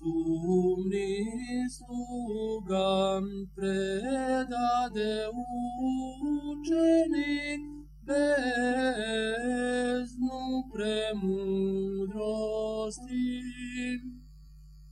omnis lugam preda de ucenic bez nu premudrostim.